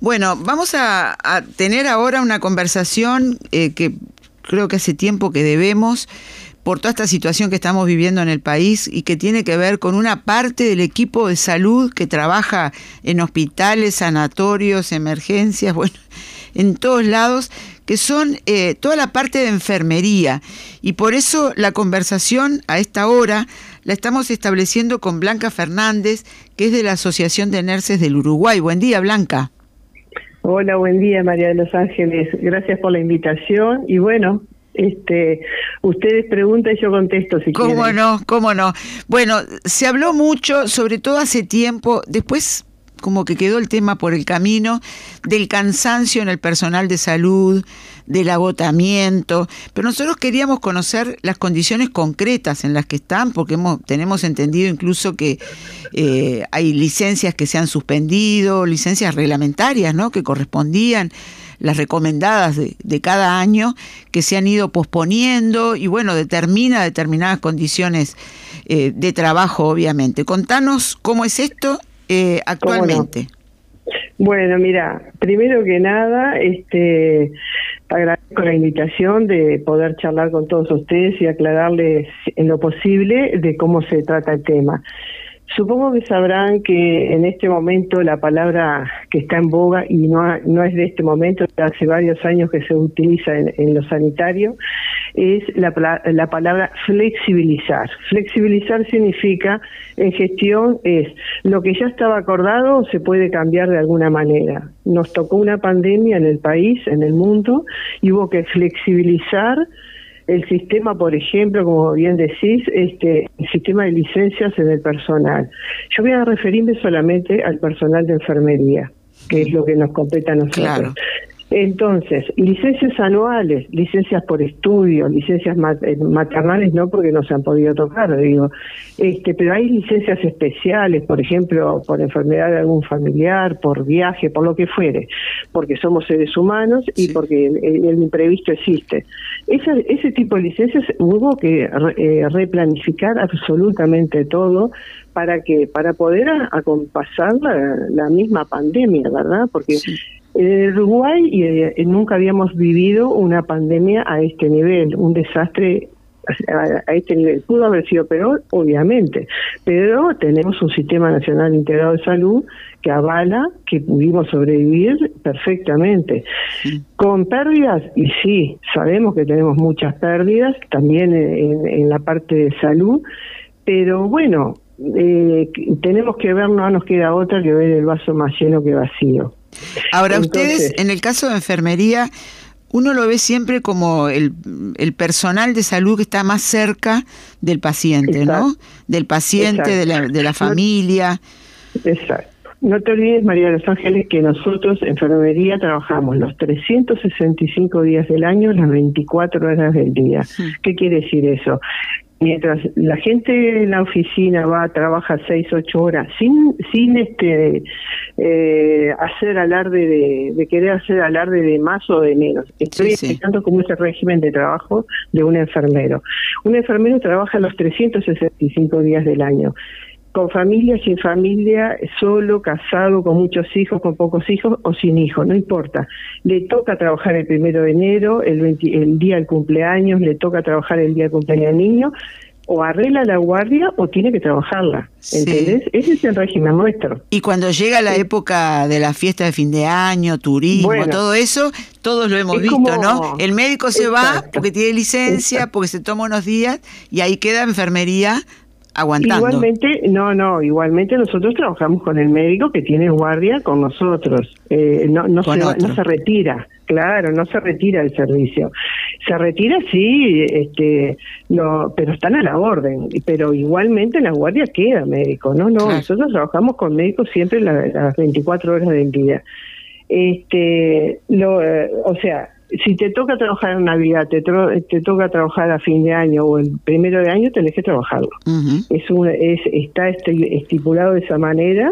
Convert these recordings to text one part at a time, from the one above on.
Bueno, vamos a, tener ahora una conversación eh, que creo que hace tiempo que debemos por toda esta situación que estamos viviendo en el país y que tiene que ver con una parte del equipo de salud que trabaja en hospitales, sanatorios, emergencias, bueno, en todos lados, que son eh, toda la parte de enfermería. Y por eso la conversación a esta hora la estamos estableciendo con Blanca Fernández, que es de la Asociación de Nurses del Uruguay. Buen día, Blanca. Hola, buen día María de los Ángeles. Gracias por la invitación y bueno, este, ustedes preguntan y yo contesto si ¿Cómo no? ¿Cómo no? Bueno, se habló mucho, sobre todo hace tiempo, después como que quedó el tema por el camino del cansancio en el personal de salud, del agotamiento, pero nosotros queríamos conocer las condiciones concretas en las que están, porque hemos, tenemos entendido incluso que eh, hay licencias que se han suspendido, licencias reglamentarias, ¿no? Que correspondían las recomendadas de, de, cada año que se han ido posponiendo y bueno, determina determinadas condiciones eh, de trabajo, obviamente. Contanos cómo es esto eh, actualmente? Bueno, mira, primero que nada, este, agradezco la invitación de poder charlar con todos ustedes y aclararles en lo posible de cómo se trata el tema. Supongo que sabrán que en este momento la palabra que está en boga, y no, no es de este momento, hace varios años que se utiliza en, en lo sanitario, es la, la palabra flexibilizar. Flexibilizar significa, en gestión, es lo que ya estaba acordado se puede cambiar de alguna manera. Nos tocó una pandemia en el país, en el mundo, y hubo que flexibilizar el sistema, por ejemplo, como bien decís, este, el sistema de licencias en el personal. Yo voy a referirme solamente al personal de enfermería, que es lo que nos compete a nosotros. Entonces, licencias anuales, licencias por estudio, licencias eh, maternales no porque no se han podido tocar, digo, este, pero hay licencias especiales, por ejemplo, por enfermedad de algún familiar, por viaje, por lo que fuere, porque somos seres humanos y porque el, imprevisto existe. ese tipo de licencias hubo que eh, replanificar absolutamente todo para que para poder acompasar la, misma pandemia, ¿verdad? Porque en Uruguay eh, nunca habíamos vivido una pandemia a este nivel, un desastre a, este nivel. Pudo haber sido peor, obviamente, pero tenemos un sistema nacional integrado de salud que avala que pudimos sobrevivir perfectamente. Con pérdidas, y sí, sabemos que tenemos muchas pérdidas, también en, la parte de salud, pero bueno, eh, tenemos que ver, no nos queda otra que ver el vaso más lleno que vacío. Ahora, ustedes, en el caso de enfermería, uno lo ve siempre como el, personal de salud que está más cerca del paciente, ¿no? Del paciente, de la, de la familia. Exacto. No te olvides, María de los Ángeles, que nosotros, enfermería, trabajamos los 365 días del año, las 24 horas del día. ¿Qué quiere decir eso? Mientras la gente en la oficina va trabaja seis ocho horas sin sin este eh, hacer alarde de, querer hacer alarde de más o de menos. Estoy explicando cómo es el régimen de trabajo de un enfermero. Un enfermero trabaja los 365 días del año con familia, sin familia, solo, casado, con muchos hijos, con pocos hijos o sin hijos, no importa. Le toca trabajar el primero de enero, el, el día del cumpleaños, le toca trabajar el día del cumpleaños del niño, o arregla la guardia o tiene que trabajarla. ¿Entendés? Ese es el régimen nuestro. Y cuando llega la época de la fiesta de fin de año, turismo, todo eso, todos lo hemos visto, ¿no? El médico se va porque tiene licencia, porque se toma unos días y ahí queda enfermería aguantando. Igualmente, no, no, igualmente nosotros trabajamos con el médico que tiene guardia con nosotros. Eh, no, no, se, no se retira, claro, no se retira el servicio. Se retira, sí, este, no, pero están a la orden. Pero igualmente en la guardia queda médico, ¿no? No, nosotros trabajamos con médicos siempre las 24 horas del día. Este, lo, eh, o sea, si te toca trabajar en Navidad, te, te toca trabajar a fin de año o el primero de año, tenés que trabajarlo. es, un, es Está estipulado de esa manera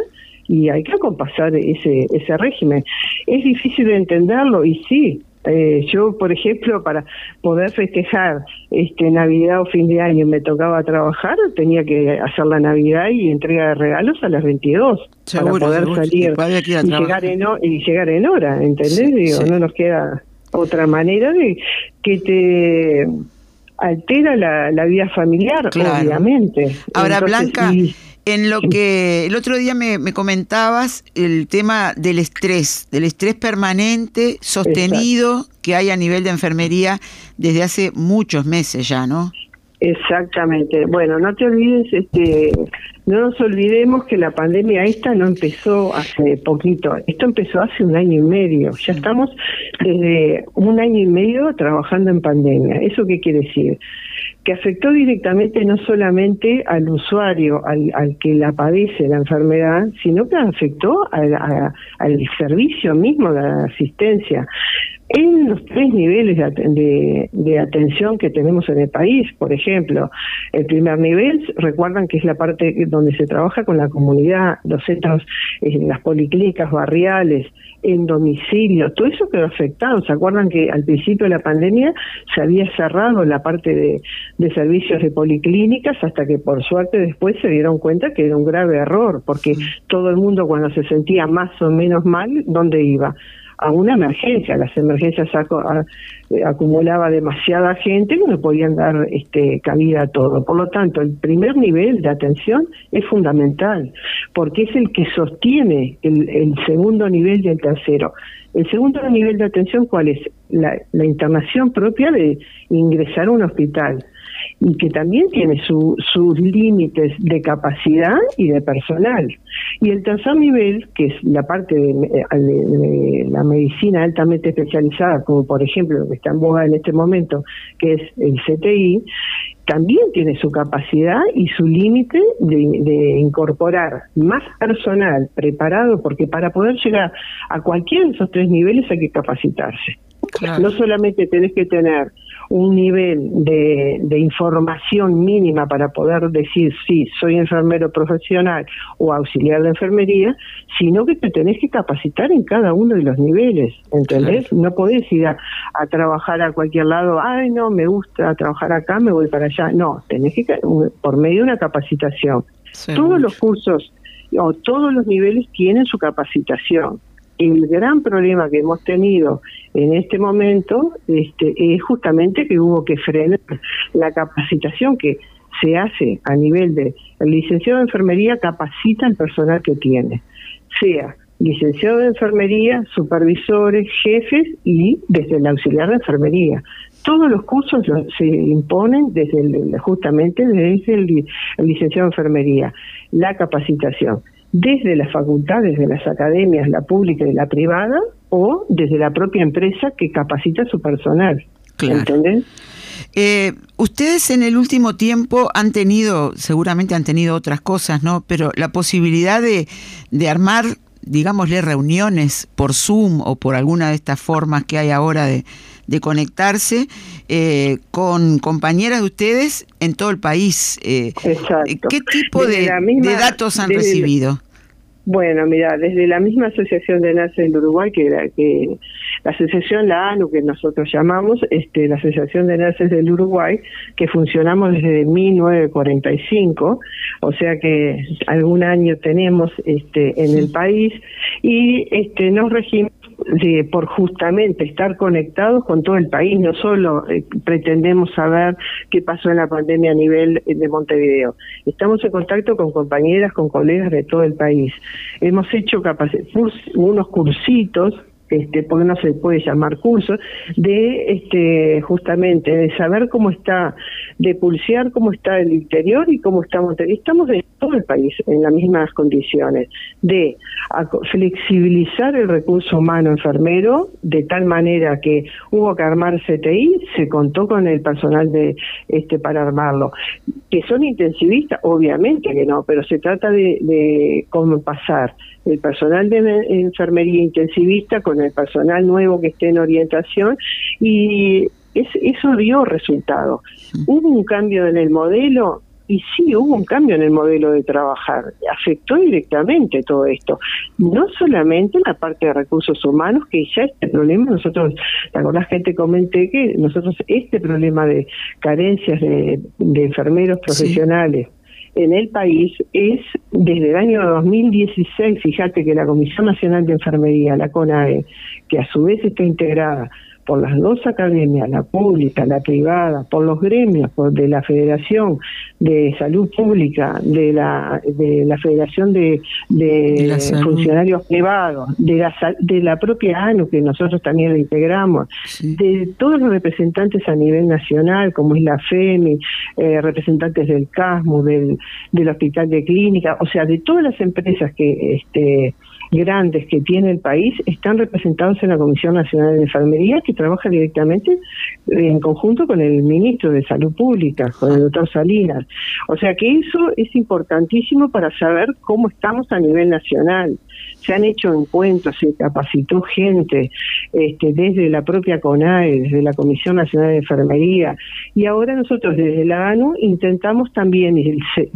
y hay que acompasar ese, ese régimen. Es difícil de entenderlo y sí, Eh, yo, por ejemplo, para poder festejar este Navidad o fin de año me tocaba trabajar, tenía que hacer la Navidad y entrega de regalos a las 22 para poder salir y llegar, en, y llegar en hora, ¿entendés? Digo, no nos queda otra manera de que te altera la, vida familiar, obviamente. Ahora, Blanca, en lo que el otro día me, comentabas, el tema del estrés, del estrés permanente, sostenido, que hay a nivel de enfermería desde hace muchos meses ya, ¿no? Exactamente. Bueno, no te olvides, este, no nos olvidemos que la pandemia esta no empezó hace poquito, esto empezó hace un año y medio. Ya estamos desde un año y medio trabajando en pandemia. ¿Eso qué quiere decir? Que afectó directamente no solamente al usuario, al, que la padece la enfermedad, sino que afectó al servicio mismo de la asistencia en los tres niveles de, atención que tenemos en el país, por ejemplo, el primer nivel, recuerdan que es la parte donde se trabaja con la comunidad, los centros, en eh, las policlínicas barriales, en domicilio, todo eso quedó afectado. ¿Se acuerdan que al principio de la pandemia se había cerrado la parte de, de servicios de policlínicas hasta que por suerte después se dieron cuenta que era un grave error, porque todo el mundo cuando se sentía más o menos mal, ¿dónde iba? A una emergencia. Las emergencias eh, acumulaba demasiada gente que no podían dar este, cabida a todo. Por lo tanto, el primer nivel de atención es fundamental, porque es el que sostiene el, segundo nivel y el tercero. El segundo nivel de atención, ¿cuál es? La, la internación propia de ingresar a un hospital y que también tiene sus límites de capacidad y de personal. Y el tercer nivel, que es la parte de, la medicina altamente especializada, como por ejemplo lo que está en boga en este momento, que es el CTI, también tiene su capacidad y su límite de, incorporar más personal preparado, porque para poder llegar a cualquiera de esos tres niveles hay que capacitarse. No solamente tenés que tener un nivel de, de, información mínima para poder decir sí, soy enfermero profesional o auxiliar de enfermería, sino que te tenés que capacitar en cada uno de los niveles, ¿entendés? No podés ir a, trabajar a cualquier lado, ay no, me gusta trabajar acá, me voy para allá, no, tenés que, por medio de una capacitación. Todos los cursos o todos los niveles tienen su capacitación el gran problema que hemos tenido en este momento este, es justamente que hubo que frenar la capacitación que se hace a nivel de el licenciado de enfermería capacita al personal que tiene, sea licenciado de enfermería, supervisores, jefes y desde el auxiliar de enfermería. Todos los cursos se imponen desde justamente desde el licenciado de enfermería, la capacitación desde las facultades, de las academias, la pública y la privada, o desde la propia empresa que capacita a su personal. Claro. Eh, ustedes en el último tiempo han tenido, seguramente han tenido otras cosas, ¿no? Pero la posibilidad de, de armar, digámosle, reuniones por Zoom o por alguna de estas formas que hay ahora de, de conectarse eh, con compañeras de ustedes en todo el país. Eh, Exacto. ¿Qué tipo de, datos han recibido? Bueno, mira, desde la misma Asociación de NACE del Uruguay, que, la, que la asociación, la ANU, que nosotros llamamos, este, la Asociación de Naces del Uruguay, que funcionamos desde 1945, o sea que algún año tenemos este, en el país, y este, nos regimos por justamente estar conectados con todo el país, no solo eh, pretendemos saber qué pasó en la pandemia a nivel de Montevideo. Estamos en contacto con compañeras, con colegas de todo el país. Hemos hecho unos cursitos este, porque no se puede llamar curso, de este, justamente de saber cómo está, de pulsear cómo está el interior y cómo estamos. Estamos en todo el país en las mismas condiciones, de flexibilizar el recurso humano enfermero de tal manera que hubo que armar CTI, se contó con el personal de este para armarlo. Que son intensivistas, obviamente que no, pero se trata de, de cómo pasar el personal de enfermería intensivista con el personal nuevo que esté en orientación y eso dio resultado. ¿Hubo un cambio en el modelo? y sí hubo un cambio en el modelo de trabajar, afectó directamente todo esto, no solamente la parte de recursos humanos, que ya este problema, nosotros, la gente comenté que nosotros este problema de carencias de, enfermeros profesionales, en el país es desde el año 2016, fíjate que la Comisión Nacional de Enfermería, la CONAE, que a su vez está integrada por las dos academias, la pública, la privada, por los gremios, por de la Federación de Salud Pública, de la de la Federación de, de, Funcionarios Privados, de la de la propia ANU que nosotros también la integramos, de todos los representantes a nivel nacional, como es la FEMI, eh, representantes del CASMU, del, del Hospital de Clínica, o sea, de todas las empresas que este grandes que tiene el país están representados en la Comisión Nacional de Enfermería, que trabaja directamente en conjunto con el ministro de Salud Pública, con el doctor Salinas. O sea que eso es importantísimo para saber cómo estamos a nivel nacional se han hecho encuentros, se capacitó gente este, desde la propia CONAE, desde la Comisión Nacional de Enfermería, y ahora nosotros desde la ANU intentamos también,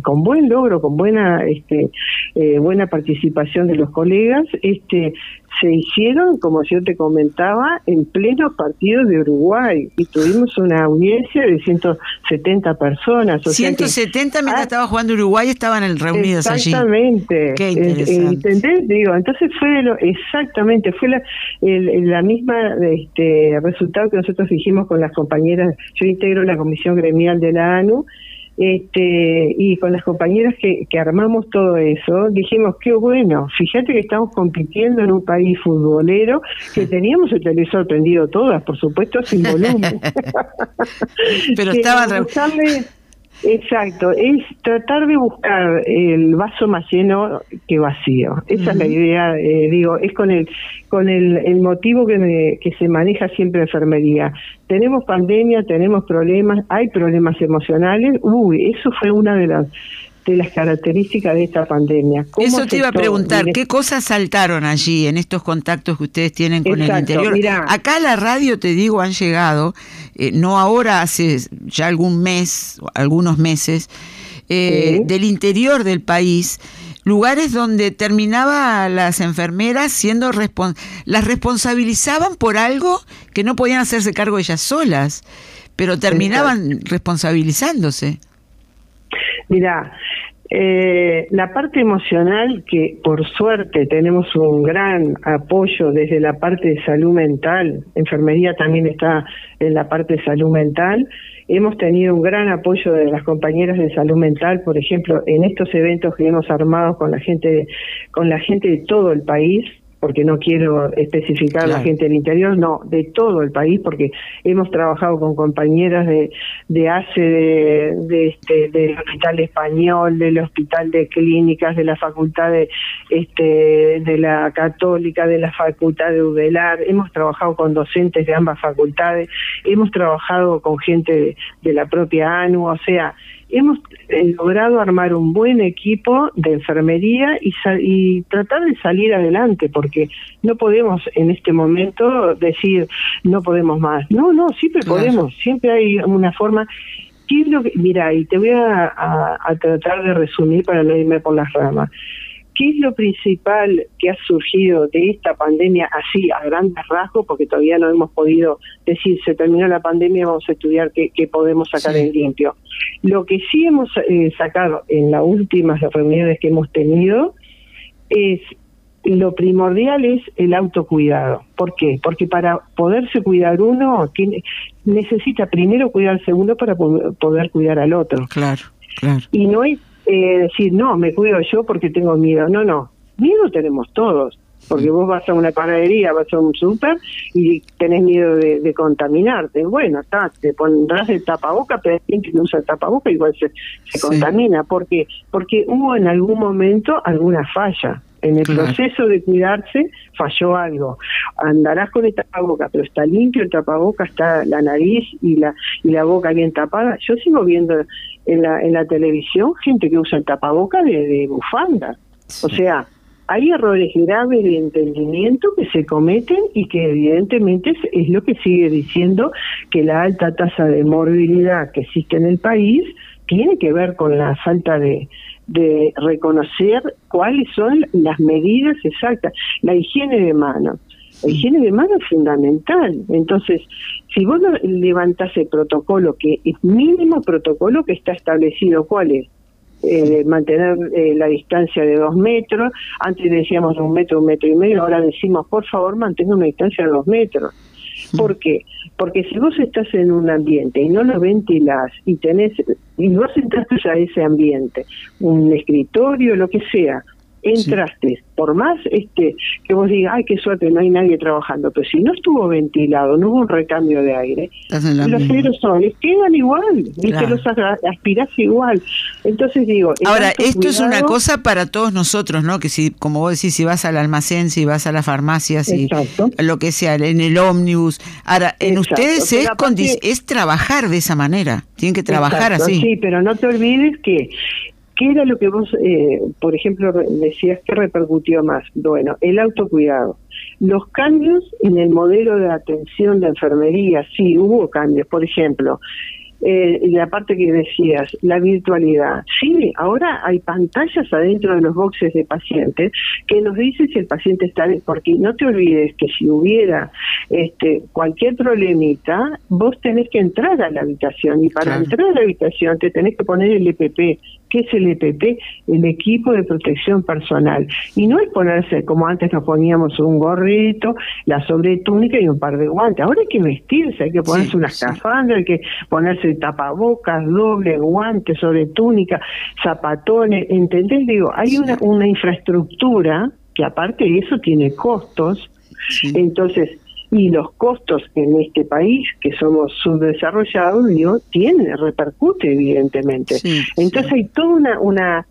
con buen logro, con buena, este, eh, buena participación de los colegas, este, se hicieron, como yo te comentaba, en pleno partido de Uruguay y tuvimos una audiencia de 170 personas. O 170 mientras ah, estaba jugando Uruguay estaban reunidos allí. Exactamente. Qué ¿Entendés? Digo, entonces fue lo, exactamente, fue la, la misma este, resultado que nosotros dijimos con las compañeras. Yo integro la comisión gremial de la ANU este, y con las compañeras que, que armamos todo eso, dijimos, qué bueno, fíjate que estamos compitiendo en un país futbolero que teníamos el televisor prendido todas, por supuesto, sin volumen. Pero estaban... Exacto, es tratar de buscar el vaso más lleno que vacío. Esa es la idea, eh, digo, es con el con el, el motivo que, que se maneja siempre enfermería. Tenemos pandemia, tenemos problemas, hay problemas emocionales. Uy, eso fue una de las de las características de esta pandemia. Eso te iba a preguntar, ¿qué cosas saltaron allí en estos contactos que ustedes tienen con el interior? Acá a la radio, te digo, han llegado, eh, no ahora, hace ya algún mes, algunos meses, eh, del interior del país, lugares donde terminaba las enfermeras siendo las responsabilizaban por algo que no podían hacerse cargo ellas solas, pero terminaban responsabilizándose. Mira, eh, la parte emocional, que por suerte tenemos un gran apoyo desde la parte de salud mental, enfermería también está en la parte de salud mental, hemos tenido un gran apoyo de las compañeras de salud mental, por ejemplo, en estos eventos que hemos armado con la gente, con la gente de todo el país, porque no quiero especificar la gente del interior, no, de todo el país, porque hemos trabajado con compañeras de, de ACE, de, de este, del Hospital Español, del Hospital de Clínicas, de la Facultad de, este, de la Católica, de la Facultad de Udelar, hemos trabajado con docentes de ambas facultades, hemos trabajado con gente de la propia ANU, o sea, hemos eh, logrado armar un buen equipo de enfermería y, y tratar de salir adelante, porque no podemos en este momento decir no podemos más. No, no, siempre podemos, siempre hay una forma. ¿Qué es lo que, mira, y te voy a, a tratar de resumir para no irme por las ramas. ¿Qué es lo principal que ha surgido de esta pandemia así a grandes rasgos? Porque todavía no hemos podido decir, se terminó la pandemia, vamos a estudiar qué, podemos sacar en limpio. Lo que sí hemos eh, sacado en las últimas reuniones que hemos tenido es lo primordial es el autocuidado. ¿Por qué? Porque para poderse cuidar uno, necesita primero cuidarse uno para poder cuidar al otro. Claro, claro. Y no es eh, decir, no, me cuido yo porque tengo miedo. No, no, miedo tenemos todos. Porque vos vas a una panadería, vas a un súper y tenés miedo de, contaminarte. Bueno, está, te pondrás el tapaboca, pero hay que no usa el tapaboca igual se, se contamina. ¿Por qué? Porque hubo en algún momento alguna falla. En el proceso de cuidarse falló algo. Andarás con el tapaboca, pero está limpio el tapaboca, está la nariz y la y la boca bien tapada. Yo sigo viendo en la en la televisión gente que usa el tapaboca de, bufanda. O sea, hay errores graves de entendimiento que se cometen y que evidentemente es lo que sigue diciendo que la alta tasa de morbilidad que existe en el país tiene que ver con la falta de, de reconocer cuáles son las medidas exactas. La higiene de manos. La higiene de manos es fundamental. Entonces, si vos levantás el protocolo, que es mínimo protocolo que está establecido, ¿cuál es? Eh, mantener eh, la distancia de dos metros, antes decíamos un metro, un metro y medio, ahora decimos, por favor, mantenga una distancia de dos metros. ¿Por qué? Porque si vos estás en un ambiente y no lo ventilás y tenés, y vos entraste a ese ambiente, un escritorio, lo que sea, entraste, por más este que vos digas, ay, qué suerte, no hay nadie trabajando, pero si no estuvo ventilado, no hubo un recambio de aire, los aerosoles quedan igual, ¿viste? los aspirás igual. Entonces digo... Ahora, esto es una cosa para todos nosotros, ¿no? Que si, como vos decís, si vas al almacén, si vas a la farmacia, si lo que sea, en el ómnibus. Ahora, en ustedes es, es trabajar de esa manera, tienen que trabajar así. Sí, pero no te olvides que ¿Qué era lo que vos, eh, por ejemplo, decías que repercutió más? Bueno, el autocuidado. Los cambios en el modelo de atención de enfermería, sí, hubo cambios. Por ejemplo, eh, la parte que decías, la virtualidad. Sí, ahora hay pantallas adentro de los boxes de pacientes que nos dicen si el paciente está, porque no te olvides que si hubiera este, cualquier problemita, vos tenés que entrar a la habitación y para entrar a la habitación te tenés que poner el EPP. ¿Qué es el EPP? El equipo de protección personal. Y no es ponerse como antes nos poníamos un gorrito, la sobretúnica y un par de guantes. Ahora hay que vestirse, hay que ponerse una escafandra, hay que ponerse tapabocas, doble, guantes, sobretúnica, zapatones. ¿Entendés? Digo, hay una, una infraestructura que aparte de eso tiene costos. Entonces, y los costos en este país, que somos subdesarrollados, digo, tiene, repercute evidentemente. Entonces hay toda una, una,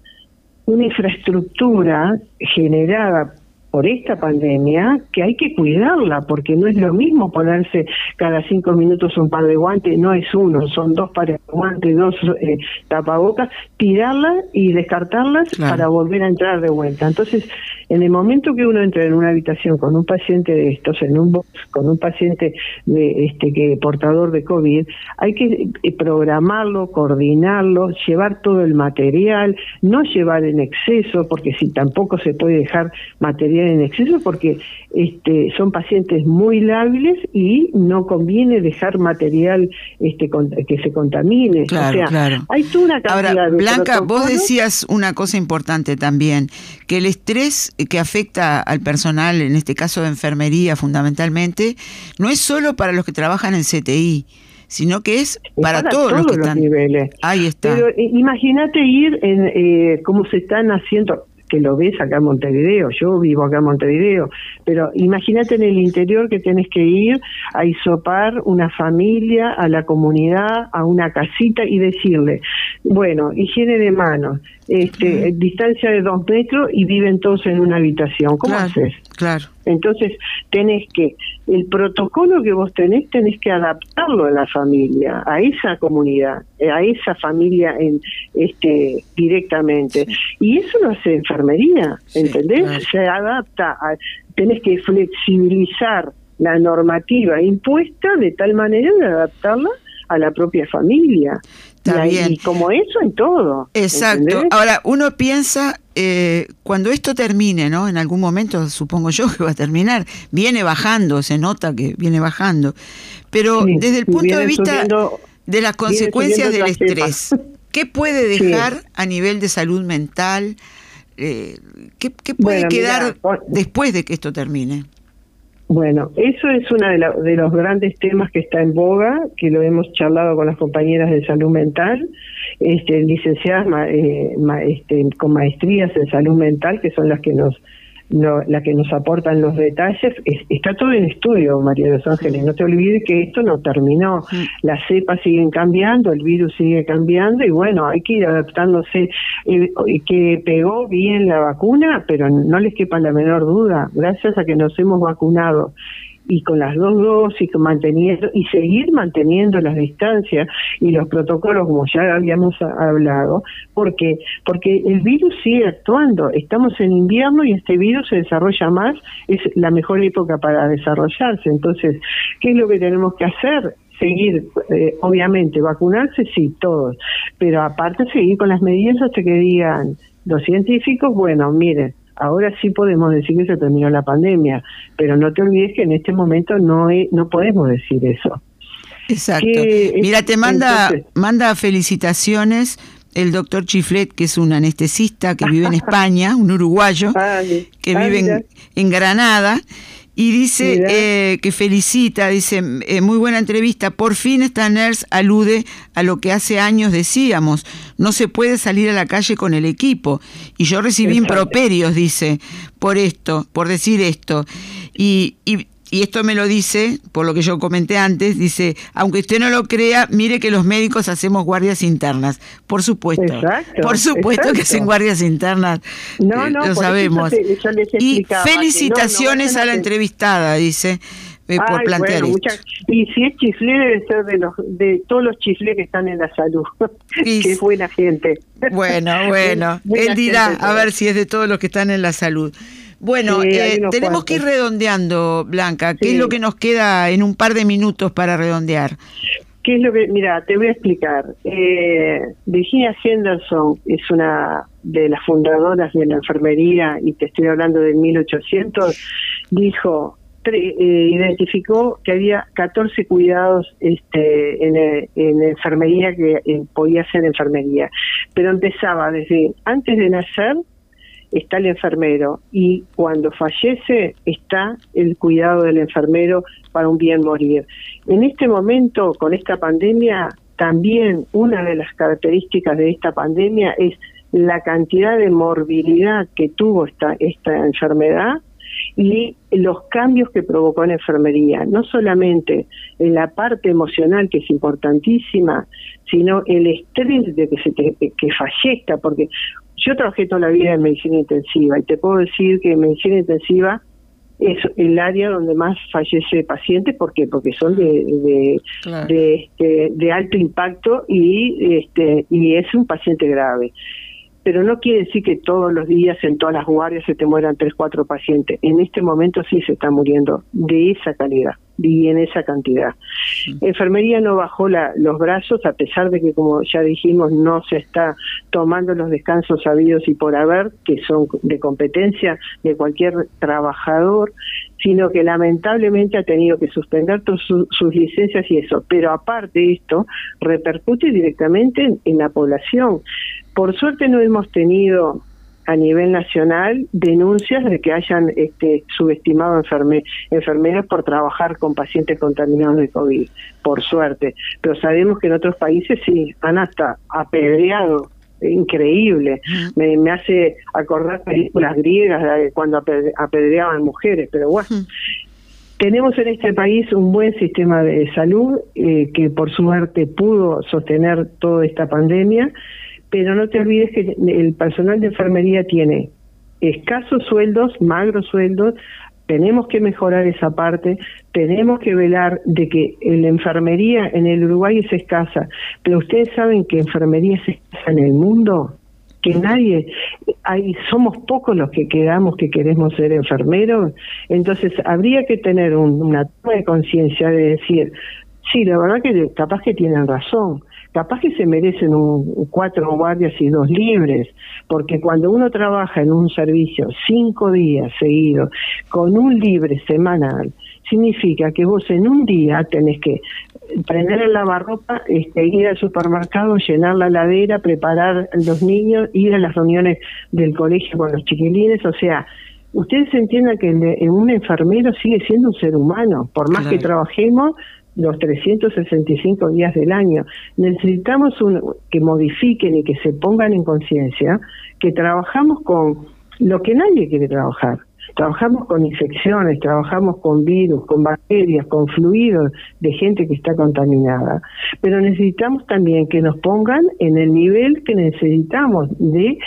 una infraestructura generada por esta pandemia que hay que cuidarla, porque no es lo mismo ponerse cada cinco minutos un par de guantes, no es uno, son dos pares de guantes, dos eh, tapabocas, tirarlas y descartarlas para volver a entrar de vuelta. Entonces, en el momento que uno entra en una habitación con un paciente de estos, en un box, con un paciente de este que portador de COVID, hay que eh, programarlo, coordinarlo, llevar todo el material, no llevar en exceso, porque si tampoco se puede dejar material en exceso porque este, son pacientes muy lábiles y no conviene dejar material este, que se contamine. Claro, claro. Hay toda una Ahora, Blanca, vos decías una cosa importante también, que el estrés que afecta al personal, en este caso de enfermería fundamentalmente, no es solo para los que trabajan en CTI sino que es para, todos, los que están. Niveles. Ahí está. Pero eh, imagínate ir en eh, cómo se están haciendo, que lo ves acá en Montevideo, yo vivo acá en Montevideo, pero imagínate en el interior que tenés que ir a isopar una familia, a la comunidad, a una casita y decirle, bueno, higiene de manos, este, distancia de dos metros y viven todos en una habitación. ¿Cómo haces? Claro. Entonces, tenés que, el protocolo que vos tenés, tenés que adaptarlo a la familia, a esa comunidad, a esa familia en este directamente. Y eso lo hace enfermería, ¿entendés? Se adapta, a, tenés que flexibilizar la normativa impuesta de tal manera de adaptarla a la propia familia. Y, como eso en todo. Exacto. Ahora, uno piensa, eh, cuando esto termine, ¿no? En algún momento, supongo yo que va a terminar, viene bajando, se nota que viene bajando. Pero desde el punto de vista de las consecuencias del estrés, ¿qué puede dejar a nivel de salud mental? Eh, ¿qué, puede quedar después de que esto termine? Bueno, eso es uno de, los grandes temas que está en boga, que lo hemos charlado con las compañeras de salud mental, este, licenciadas eh, este, con maestrías en salud mental, que son las que nos no, la que nos aportan los detalles, está todo en estudio, María de los Ángeles. No te olvides que esto no terminó. Las cepas siguen cambiando, el virus sigue cambiando y bueno, hay que ir adaptándose. Eh, que pegó bien la vacuna, pero no les quepa la menor duda, gracias a que nos hemos vacunado y con las dos dosis manteniendo y seguir manteniendo las distancias y los protocolos como ya habíamos hablado porque porque el virus sigue actuando. Estamos en invierno y este virus se desarrolla más es la mejor época para desarrollarse. Entonces qué es lo que tenemos que hacer seguir, eh, obviamente, vacunarse, sí, todos, pero aparte seguir con las medidas hasta que digan los científicos, bueno, miren, ahora sí podemos decir que se terminó la pandemia, pero no te olvides que en este momento no, no podemos decir eso. Exacto. Mira, te manda, manda felicitaciones el doctor Chiflet, que es un anestesista que vive en España, un uruguayo, que vive en, Granada, y dice eh, que felicita, dice, eh, muy buena entrevista, por fin esta nurse alude a lo que hace años decíamos, no se puede salir a la calle con el equipo. Y yo recibí improperios, dice, por esto, por decir esto. Y, y y esto me lo dice, por lo que yo comenté antes, dice, aunque usted no lo crea, mire que los médicos hacemos guardias internas. Por supuesto. por supuesto que hacen guardias internas. No, eh, no, lo sabemos. y felicitaciones a la entrevistada, dice. Eh, por plantear y si es chiflé debe ser de los de todos los chiflés que están en la salud que es buena gente bueno bueno él dirá a ver si es de todos los que están en la salud bueno, eh, tenemos que ir redondeando, Blanca. ¿Qué es lo que nos queda en un par de minutos para redondear? ¿Qué es lo que.? Mira, te voy a explicar. Eh, Virginia Henderson es una de las fundadoras de la enfermería, y te estoy hablando de 1800, dijo. Eh, identificó que había 14 cuidados este, en, en enfermería que podía ser enfermería, pero empezaba desde antes de nacer está el enfermero y cuando fallece está el cuidado del enfermero para un bien morir. En este momento, con esta pandemia, también una de las características de esta pandemia es la cantidad de morbilidad que tuvo esta, esta enfermedad y los cambios que provocó en enfermería, no solamente en la parte emocional que es importantísima, sino el estrés de que se que fallezca, porque yo trabajé toda la vida en medicina intensiva y te puedo decir que en medicina intensiva es el área donde más fallece pacientes, ¿por qué? Porque son de de, este, de, alto impacto y este y es un paciente grave. Pero no quiere decir que todos los días en todas las guardias se te mueran tres, cuatro pacientes. En este momento sí se está muriendo de esa calidad y en esa cantidad. Enfermería no bajó la, los brazos a pesar de que, como ya dijimos, no se está tomando los descansos sabidos y por haber, que son de competencia de cualquier trabajador, sino que lamentablemente ha tenido que suspender sus licencias y eso. Pero aparte de esto, repercute directamente en la población. Por suerte no hemos tenido a nivel nacional denuncias de que hayan este, subestimado enferme, enfermeras por trabajar con pacientes contaminados de COVID, por suerte. Pero sabemos que en otros países sí, han hasta apedreado increíble. Me, me, hace acordar películas griegas de cuando apedreaban mujeres, pero bueno. Tenemos en este país un buen sistema de salud eh, que por suerte pudo sostener toda esta pandemia pero no te olvides que el personal de enfermería tiene escasos sueldos, magros sueldos, tenemos que mejorar esa parte, tenemos que velar de que la enfermería en el Uruguay es escasa, pero ustedes saben que enfermería es escasa en el mundo, que nadie, hay, somos pocos los que quedamos que queremos ser enfermeros, entonces habría que tener una toma de conciencia de decir, sí, la verdad que capaz que tienen razón, capaz que se merecen un, cuatro guardias y dos libres, porque cuando uno trabaja en un servicio cinco días seguidos con un libre semanal, significa que vos en un día tenés que prender el lavarropa, este, ir al supermercado, llenar la ladera, preparar los niños, ir a las reuniones del colegio con los chiquilines, o sea, ustedes entiendan que un enfermero sigue siendo un ser humano, por más que trabajemos, los 365 días del año. Necesitamos que modifiquen y que se pongan en conciencia que trabajamos con lo que nadie quiere trabajar. Trabajamos con infecciones, trabajamos con virus, con bacterias, con fluidos de gente que está contaminada. Pero necesitamos también que nos pongan en el nivel que necesitamos de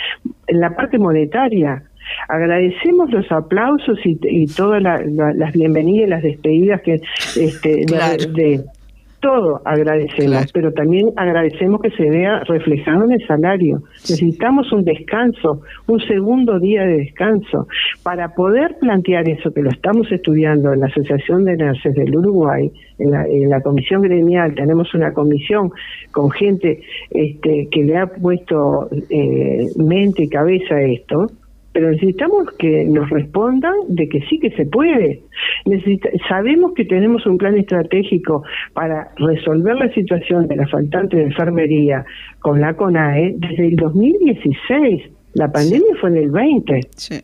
la parte monetaria Agradecemos los aplausos y, todas las bienvenidas y las despedidas que este, de, todo agradecemos, pero también agradecemos que se vea reflejado en el salario. Necesitamos un descanso, un segundo día de descanso. Para poder plantear eso, que lo estamos estudiando en la Asociación de Nurses del Uruguay, en la, comisión gremial, tenemos una comisión con gente este, que le ha puesto eh, mente y cabeza a esto, pero necesitamos que nos respondan de que sí que se puede. sabemos que tenemos un plan estratégico para resolver la situación de la faltante de enfermería con la CONAE desde el 2016. La pandemia fue en el 20.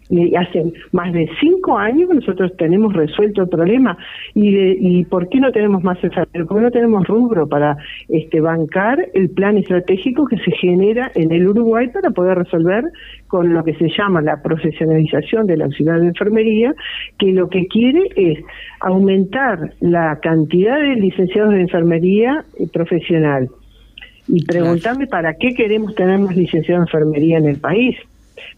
Y hace más de cinco años que nosotros tenemos resuelto el problema. ¿Y, ¿Y por qué no tenemos más enfermeros? Porque no tenemos rubro para este, bancar el plan estratégico que se genera en el Uruguay para poder resolver con lo que se llama la profesionalización de la auxiliar de enfermería, que lo que quiere es aumentar la cantidad de licenciados de enfermería profesional y preguntarme para qué queremos tener más licenciados de enfermería en el país.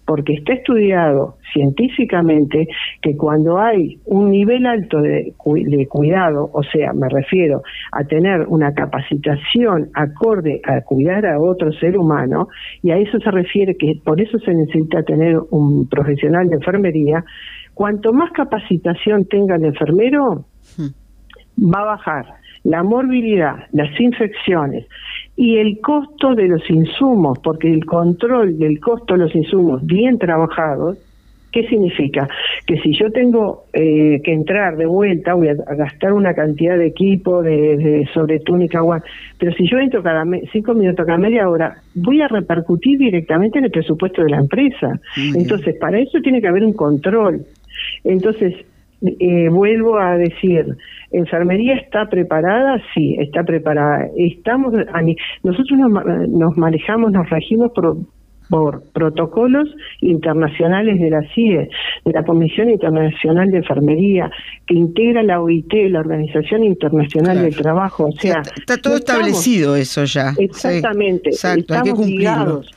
Porque está estudiado científicamente que cuando hay un nivel alto de, de, cuidado, o sea, me refiero a tener una capacitación acorde a cuidar a otro ser humano, y a eso se refiere que por eso se necesita tener un profesional de enfermería, cuanto más capacitación tenga el enfermero, hmm. va a bajar la morbilidad, las infecciones, y el costo de los insumos, porque el control del costo de los insumos bien trabajados, ¿qué significa? Que si yo tengo eh, que entrar de vuelta, voy a, gastar una cantidad de equipo, de, sobre túnica, pero si yo entro cada cinco minutos, cada media hora, voy a repercutir directamente en el presupuesto de la empresa. Entonces, para eso tiene que haber un control. Entonces, eh, vuelvo a decir, ¿enfermería está preparada? Sí, está preparada. Estamos, nosotros nos, manejamos, nos regimos por, por protocolos internacionales de la CIE, de la Comisión Internacional de Enfermería, que integra la OIT, la Organización Internacional del Trabajo. O sea, está, todo establecido eso ya. Exactamente. estamos ligados.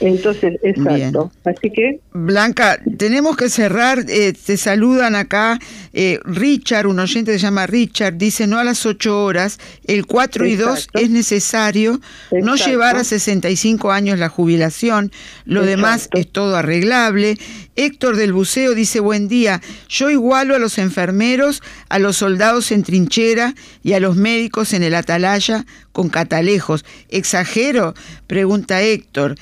Entonces, exacto. Así que... Blanca, tenemos que cerrar. Eh, te saludan acá. Eh, Richard, un oyente se llama Richard, dice no a las 8 horas, el 4 y 2 es necesario no llevar a 65 años la jubilación, lo demás es todo arreglable. Héctor del Buceo dice buen día, yo igualo a los enfermeros, a los soldados en trinchera y a los médicos en el atalaya con catalejos. ¿Exagero? Pregunta Héctor.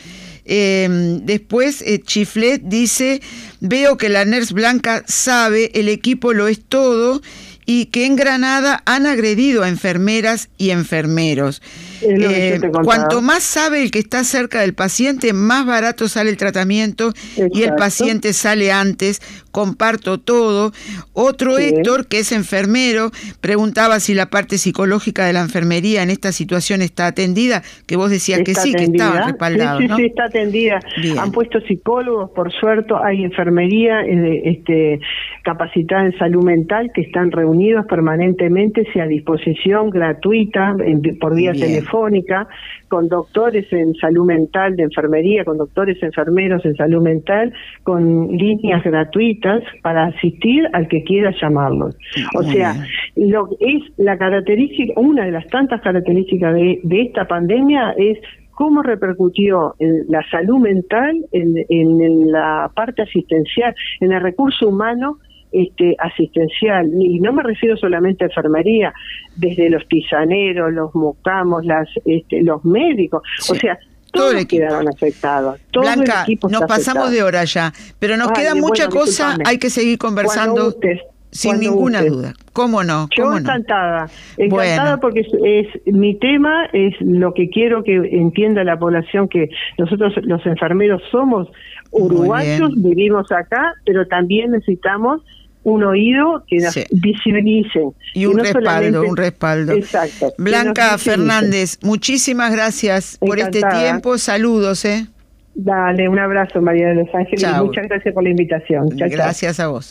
Em, después eh, Chiflet dice, veo que la NERS Blanca sabe, el equipo lo es todo y que en Granada han agredido a enfermeras y enfermeros. Eh, cuanto más sabe el que está cerca del paciente, más barato sale el tratamiento y el paciente sale antes. Comparto todo. Otro Héctor, que es enfermero, preguntaba si la parte psicológica de la enfermería en esta situación está atendida, que vos decías que sí, que estaba respaldado. Sí, sí, está atendida. Han puesto psicólogos, por suerte, hay enfermería eh, este, capacitada en salud mental que están reunidos permanentemente, a disposición gratuita por vía telefónica telefónica con doctores en salud mental de enfermería, con doctores enfermeros en salud mental, con líneas gratuitas para asistir al que quiera llamarlos. O sea, lo es la característica, una de las tantas características de, esta pandemia es cómo repercutió en la salud mental, en, en, la parte asistencial, en el recurso humano este, asistencial, y no me refiero solamente a enfermería, desde los tisaneros, los mucamos, las, este, los médicos, o sea, todos quedaron afectados. Blanca, nos pasamos de hora ya, pero nos queda mucha cosa, hay que seguir conversando. sin ninguna duda. ¿Cómo no? Yo encantada, encantada porque es, mi tema, es lo que quiero que entienda la población que nosotros los enfermeros somos uruguayos, vivimos acá, pero también necesitamos un oído que nos visibilicen. Y un respaldo, un respaldo. Exacto. Blanca Fernández, muchísimas gracias por este tiempo. Saludos, ¿eh? Dale, un abrazo, María de los Ángeles. Muchas gracias por la invitación. gracias a vos.